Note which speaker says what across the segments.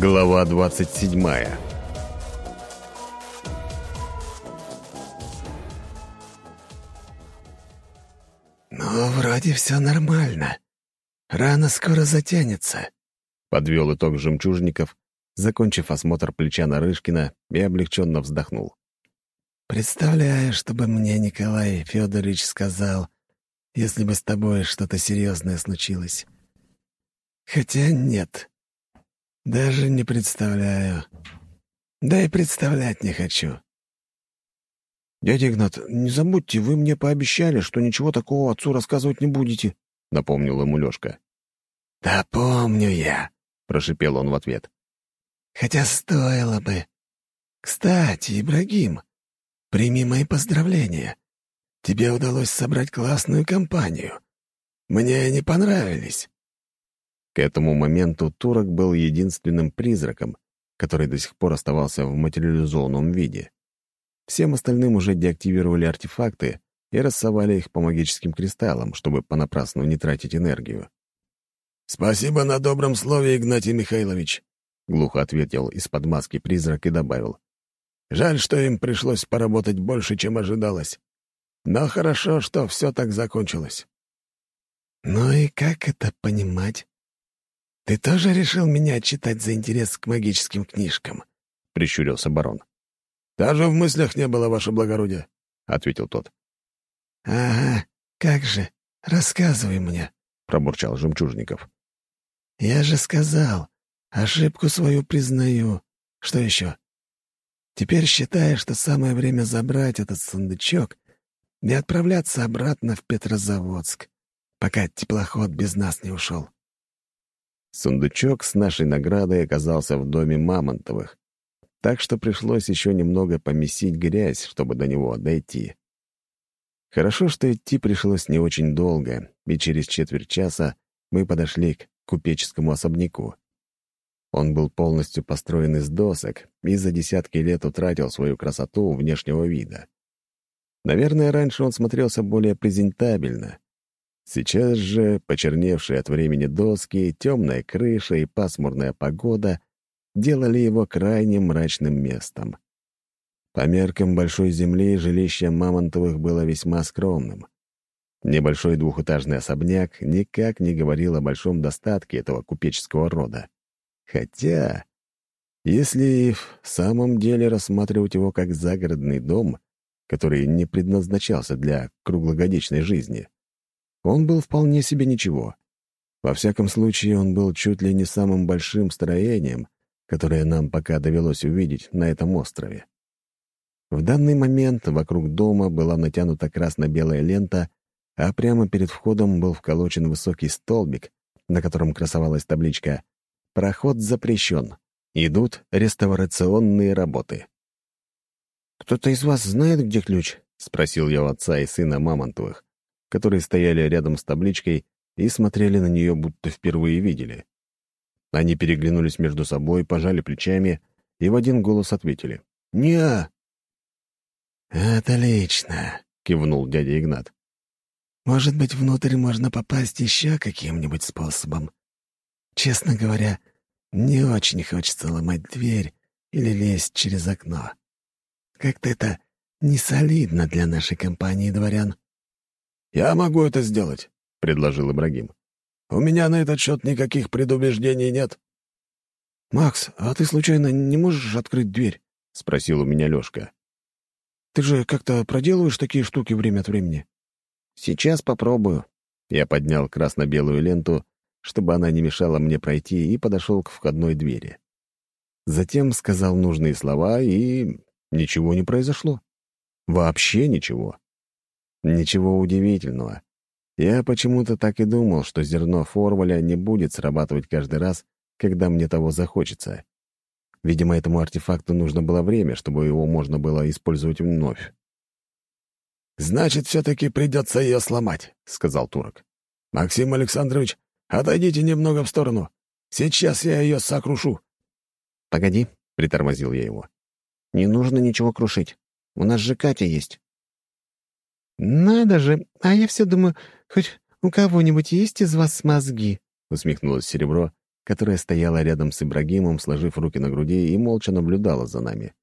Speaker 1: Глава 27
Speaker 2: «Ну, вроде все нормально. Рана скоро затянется», —
Speaker 1: подвел итог жемчужников, закончив осмотр плеча Нарышкина и облегченно вздохнул.
Speaker 2: «Представляю, что бы мне Николай Федорович сказал, если бы с тобой что-то серьезное случилось. Хотя нет, даже не представляю. Да и представлять не хочу.
Speaker 3: «Дядя Игнат, не забудьте, вы мне пообещали, что ничего такого отцу рассказывать не будете», — напомнил ему Лёшка.
Speaker 2: «Да помню я», — прошипел он в ответ. «Хотя стоило бы. Кстати, Ибрагим, прими мои поздравления. Тебе удалось собрать классную компанию. Мне они понравились».
Speaker 1: К этому моменту Турок был единственным призраком, который до сих пор оставался в материализованном виде. Всем остальным уже деактивировали артефакты и рассовали их по магическим кристаллам, чтобы понапрасну не тратить энергию.
Speaker 2: «Спасибо на добром слове, Игнатий Михайлович», — глухо ответил из-под маски призрак и добавил. «Жаль, что им пришлось поработать больше, чем ожидалось. Но хорошо, что все так закончилось». «Ну и как это понимать?» «Ты тоже решил меня отчитать за интерес к магическим книжкам?» — прищурился барон. «Даже в мыслях не было, ваше благородие», — ответил тот. «Ага, как же, рассказывай мне», — пробурчал Жемчужников. «Я же сказал, ошибку свою признаю. Что еще? Теперь считаю, что самое время забрать этот сундучок и отправляться обратно в Петрозаводск, пока теплоход без нас не ушел».
Speaker 1: Сундучок с нашей наградой оказался в доме Мамонтовых, так что пришлось еще немного помесить грязь, чтобы до него дойти. Хорошо, что идти пришлось не очень долго, и через четверть часа мы подошли к купеческому особняку. Он был полностью построен из досок и за десятки лет утратил свою красоту внешнего вида. Наверное, раньше он смотрелся более презентабельно, Сейчас же почерневшие от времени доски, темная крыша и пасмурная погода делали его крайне мрачным местом. По меркам большой земли жилище Мамонтовых было весьма скромным. Небольшой двухэтажный особняк никак не говорил о большом достатке этого купеческого рода. Хотя, если в самом деле рассматривать его как загородный дом, который не предназначался для круглогодичной жизни, он был вполне себе ничего. Во всяком случае, он был чуть ли не самым большим строением, которое нам пока довелось увидеть на этом острове. В данный момент вокруг дома была натянута красно-белая лента, а прямо перед входом был вколочен высокий столбик, на котором красовалась табличка «Проход запрещен. Идут реставрационные работы».
Speaker 3: «Кто-то из вас знает, где ключ?» — спросил я у отца и сына Мамонтовых которые стояли рядом с табличкой и смотрели на нее, будто впервые видели. Они переглянулись между собой, пожали плечами и в один голос ответили. «Не-а!»
Speaker 2: «Отлично!» — кивнул дядя Игнат. «Может быть, внутрь можно попасть еще каким-нибудь способом? Честно говоря, не очень хочется ломать дверь или лезть через окно. Как-то это не солидно для нашей компании дворян».
Speaker 3: «Я могу это сделать», — предложил Ибрагим. «У меня на этот счет никаких предубеждений нет».
Speaker 2: «Макс, а ты случайно не можешь открыть дверь?» — спросил у меня Лёшка. «Ты же как-то проделываешь такие штуки время от времени?»
Speaker 1: «Сейчас попробую». Я поднял красно-белую ленту, чтобы она не мешала мне пройти, и подошел к входной двери. Затем сказал нужные слова, и ничего не произошло. Вообще ничего. Ничего удивительного. Я почему-то так и думал, что зерно форваля не будет срабатывать каждый раз, когда мне того захочется. Видимо, этому артефакту нужно было время, чтобы его можно было использовать вновь.
Speaker 3: «Значит, все-таки придется ее сломать», — сказал турок. «Максим Александрович, отойдите немного в сторону. Сейчас я ее сокрушу».
Speaker 1: «Погоди», — притормозил я его.
Speaker 3: «Не нужно ничего крушить. У нас же Катя есть».
Speaker 4: «Надо же! А я все думаю, хоть у кого-нибудь есть из вас мозги?»
Speaker 1: — усмехнулось Серебро, которая стояла рядом с Ибрагимом, сложив руки на груди и молча наблюдала за нами.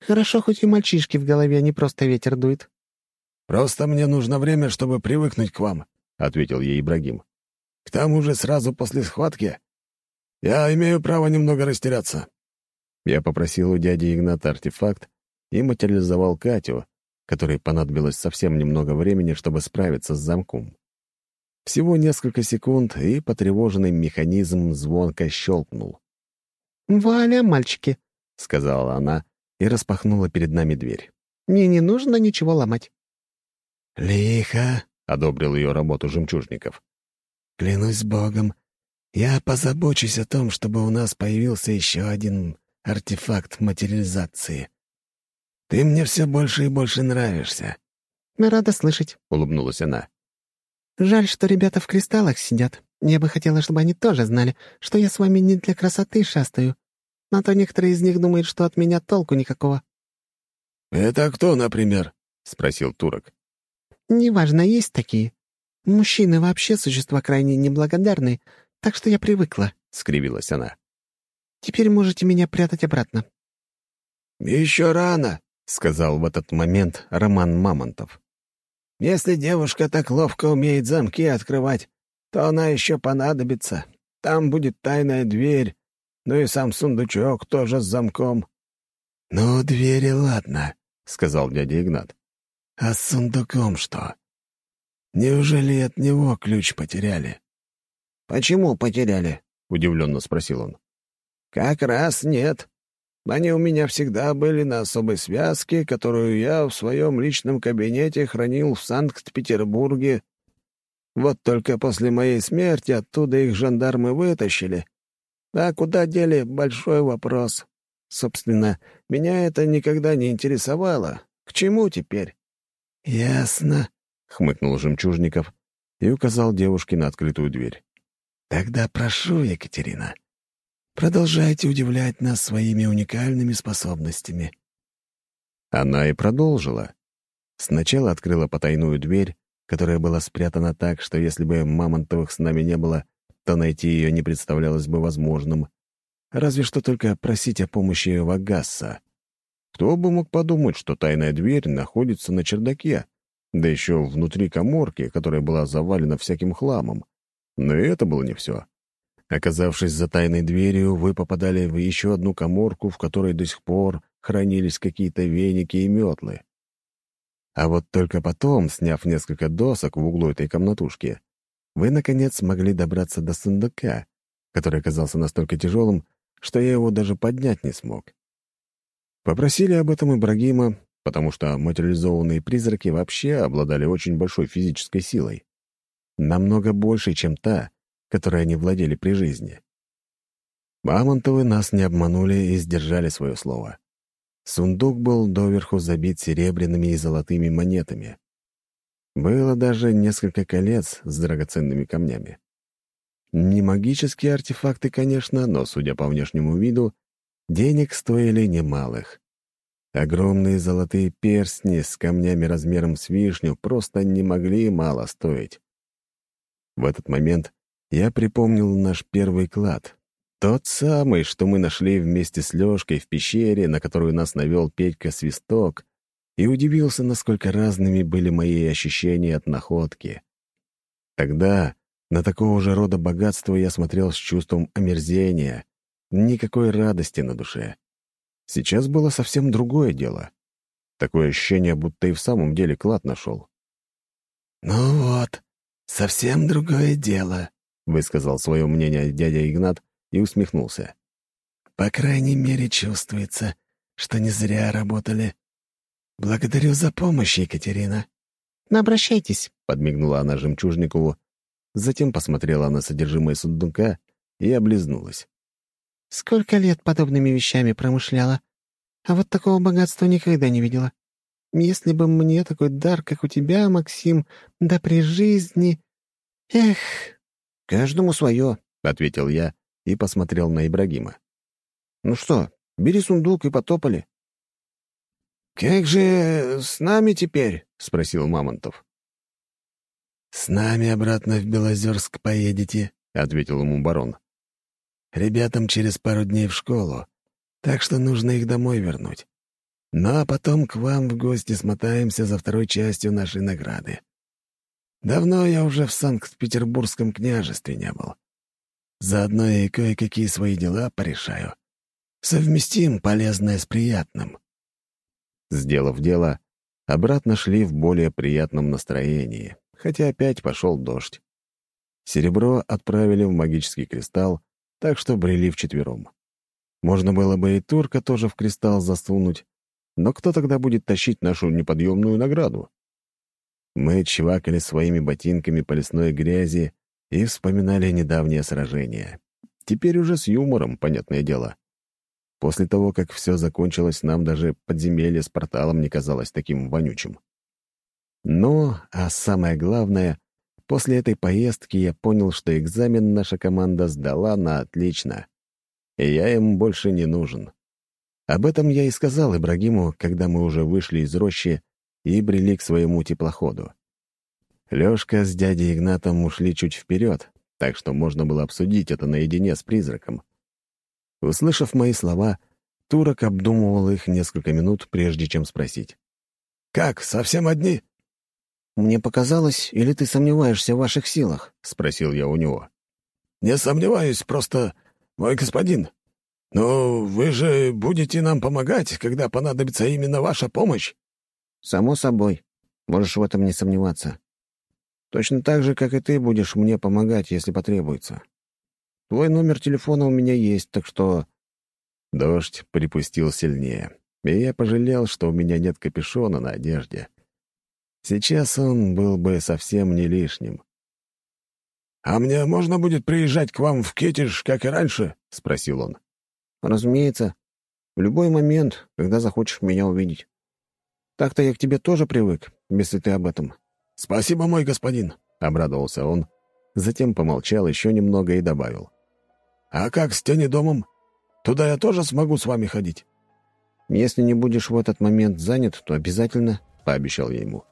Speaker 4: «Хорошо, хоть и мальчишки в голове, а не просто ветер дует».
Speaker 2: «Просто мне нужно время, чтобы привыкнуть к вам», — ответил ей Ибрагим. «К тому же сразу после схватки я имею право немного растеряться».
Speaker 1: Я попросил у дяди Игната артефакт и материализовал Катю, которой понадобилось совсем немного времени, чтобы справиться с замком. Всего несколько секунд, и потревоженный механизм звонко щелкнул.
Speaker 4: «Валя, мальчики», —
Speaker 1: сказала она и распахнула перед нами дверь.
Speaker 4: «Мне не нужно ничего ломать».
Speaker 2: «Лихо», — одобрил ее работу жемчужников. «Клянусь Богом, я позабочусь о том, чтобы у нас появился еще один артефакт материализации. Ты мне все больше и больше нравишься».
Speaker 4: «Рада слышать», —
Speaker 1: улыбнулась она.
Speaker 4: «Жаль, что ребята в кристаллах сидят. Я бы хотела, чтобы они тоже знали, что я с вами не для красоты шастаю. А то некоторые из них думают, что от меня толку никакого».
Speaker 2: «Это кто, например?»
Speaker 1: — спросил турок.
Speaker 4: «Неважно, есть такие. Мужчины вообще существа крайне неблагодарные, так что я привыкла», — скривилась она. «Теперь можете меня прятать обратно».
Speaker 2: «Еще рано», —
Speaker 1: сказал в этот момент Роман Мамонтов.
Speaker 2: Если девушка так ловко умеет замки открывать, то она еще понадобится. Там будет тайная дверь, ну и сам сундучок тоже с замком». «Ну, двери ладно», — сказал дядя Игнат. «А с сундуком что? Неужели от него ключ потеряли?»
Speaker 3: «Почему потеряли?»
Speaker 1: — удивленно спросил он.
Speaker 2: «Как раз нет. Они у меня всегда были на особой связке, которую я в своем личном кабинете хранил в Санкт-Петербурге. Вот только после моей смерти оттуда их жандармы вытащили. А куда дели — большой вопрос. Собственно, меня это никогда не интересовало. К чему теперь?
Speaker 1: «Ясно», — хмыкнул Жемчужников и указал девушке на открытую дверь.
Speaker 2: «Тогда прошу, Екатерина, Продолжайте удивлять нас своими уникальными способностями».
Speaker 1: Она и продолжила. Сначала открыла потайную дверь, которая была спрятана так, что если бы Мамонтовых с нами не было, то найти ее не представлялось бы возможным. Разве что только просить о помощи Вагасса. Кто бы мог подумать, что тайная дверь находится на чердаке, да еще внутри коморки, которая была завалена всяким хламом. Но и это было не все. Оказавшись за тайной дверью, вы попадали в еще одну коморку, в которой до сих пор хранились какие-то веники и метлы. А вот только потом, сняв несколько досок в углу этой комнатушки, вы, наконец, смогли добраться до сундука, который оказался настолько тяжелым, что я его даже поднять не смог. Попросили об этом Ибрагима, потому что материализованные призраки вообще обладали очень большой физической силой. Намного больше, чем та, которой они владели при жизни. Мамонтовы нас не обманули и сдержали свое слово. Сундук был доверху забит серебряными и золотыми монетами. Было даже несколько колец с драгоценными камнями. Не магические артефакты, конечно, но, судя по внешнему виду, денег стоили немалых. Огромные золотые перстни с камнями размером с вишню просто не могли мало стоить. В этот момент я припомнил наш первый клад. Тот самый, что мы нашли вместе с Лёшкой в пещере, на которую нас навел Петька Свисток, и удивился, насколько разными были мои ощущения от находки. Тогда на такого же рода богатство я смотрел с чувством омерзения, никакой радости на душе. Сейчас было совсем другое дело. Такое ощущение, будто и в самом деле клад нашел.
Speaker 2: «Ну вот, совсем другое дело»,
Speaker 1: высказал свое мнение дядя Игнат и усмехнулся.
Speaker 2: «По крайней мере, чувствуется, что не зря работали. Благодарю за помощь, Екатерина».
Speaker 4: «Обращайтесь», —
Speaker 1: подмигнула она Жемчужникову, затем посмотрела на содержимое сундука и облизнулась.
Speaker 4: «Сколько лет подобными вещами промышляла, а вот такого богатства никогда не видела. Если бы мне такой дар, как у тебя, Максим, да при жизни... Эх,
Speaker 3: «Каждому свое», —
Speaker 1: ответил я и посмотрел на Ибрагима.
Speaker 3: «Ну что, бери сундук и потопали».
Speaker 2: «Как же с нами теперь?» — спросил Мамонтов.
Speaker 1: «С нами обратно в Белозерск поедете», — ответил ему барон.
Speaker 2: Ребятам через пару дней в школу, так что нужно их домой вернуть. Ну а потом к вам в гости смотаемся за второй частью нашей награды. Давно я уже в Санкт-Петербургском княжестве не был. Заодно и кое-какие свои дела порешаю. Совместим полезное с приятным».
Speaker 1: Сделав дело, обратно шли в более приятном настроении, хотя опять пошел дождь. Серебро отправили в магический кристалл, так что брели вчетвером. Можно было бы и турка тоже в кристалл засунуть, но кто тогда будет тащить нашу неподъемную награду? Мы чвакали своими ботинками по лесной грязи и вспоминали недавнее сражение. Теперь уже с юмором, понятное дело. После того, как все закончилось, нам даже подземелье с порталом не казалось таким вонючим. Но, а самое главное, после этой поездки я понял, что экзамен наша команда сдала на отлично, и я им больше не нужен. Об этом я и сказал Ибрагиму, когда мы уже вышли из рощи и брели к своему теплоходу. Лёшка с дядей Игнатом ушли чуть вперед, так что можно было обсудить это наедине с призраком. Услышав мои слова, Турок обдумывал их несколько минут, прежде чем спросить.
Speaker 2: «Как, совсем одни?»
Speaker 4: «Мне показалось, или ты сомневаешься в ваших силах?» — спросил я у него.
Speaker 2: «Не сомневаюсь, просто, мой господин, «Но вы же будете нам помогать, когда понадобится именно ваша помощь?»
Speaker 4: «Само собой. Можешь в этом не сомневаться. Точно так же, как и ты будешь мне помогать, если потребуется. Твой номер телефона у меня есть, так что...»
Speaker 1: Дождь припустил сильнее, и я пожалел, что у меня нет капюшона на одежде. Сейчас он был бы совсем не лишним.
Speaker 2: «А мне можно будет приезжать к вам в Кетиш, как и раньше?» — спросил он.
Speaker 4: «Разумеется. В любой момент, когда захочешь меня увидеть. Так-то я к тебе тоже привык, если ты об этом».
Speaker 2: «Спасибо, мой господин», — обрадовался он.
Speaker 1: Затем помолчал еще немного и добавил.
Speaker 2: «А как с домом? Туда я тоже смогу с вами ходить?»
Speaker 4: «Если не будешь в этот момент занят, то обязательно», — пообещал я ему.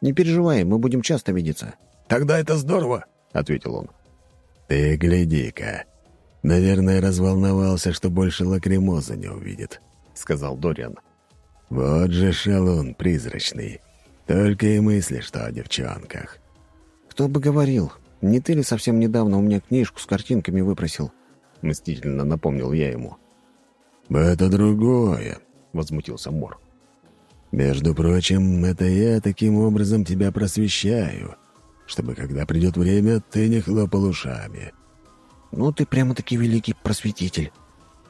Speaker 4: «Не переживай, мы будем часто видеться».
Speaker 2: «Тогда это здорово», — ответил он.
Speaker 1: «Ты гляди-ка, Наверное, разволновался, что больше лакримоза не увидит», — сказал Дориан. «Вот же шалун призрачный. Только и мысли, что о девчонках».
Speaker 4: «Кто бы говорил, не ты ли совсем недавно у меня книжку с картинками выпросил?» — мстительно напомнил я ему.
Speaker 1: «Это другое», — возмутился Мор. «Между прочим, это я таким образом тебя просвещаю, чтобы, когда придет время, ты не хлопал ушами».
Speaker 4: «Ну, ты прямо-таки великий просветитель.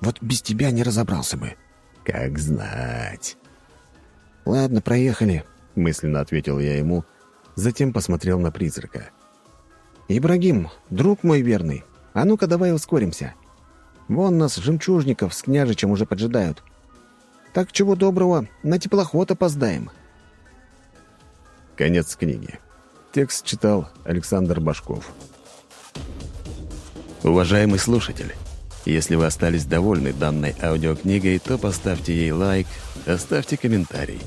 Speaker 4: Вот без тебя не разобрался бы».
Speaker 1: «Как знать».
Speaker 4: «Ладно, проехали», —
Speaker 1: мысленно ответил я ему, затем посмотрел на призрака.
Speaker 4: «Ибрагим, друг мой верный, а ну-ка давай ускоримся. Вон нас, жемчужников, с княжичем уже поджидают. Так чего доброго, на теплоход опоздаем».
Speaker 1: Конец книги. Текст читал Александр Башков. Уважаемый слушатель, если вы остались довольны данной аудиокнигой, то поставьте ей лайк, оставьте комментарий.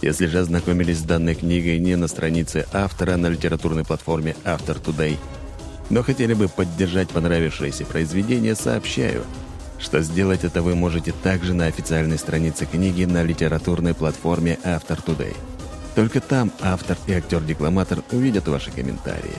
Speaker 1: Если же ознакомились с данной книгой не на странице автора на литературной платформе Автор Today, но хотели бы поддержать понравившееся произведение, сообщаю, что сделать это вы можете также на официальной странице книги на литературной платформе Автор Today. Только там автор и актер-декламатор увидят ваши комментарии.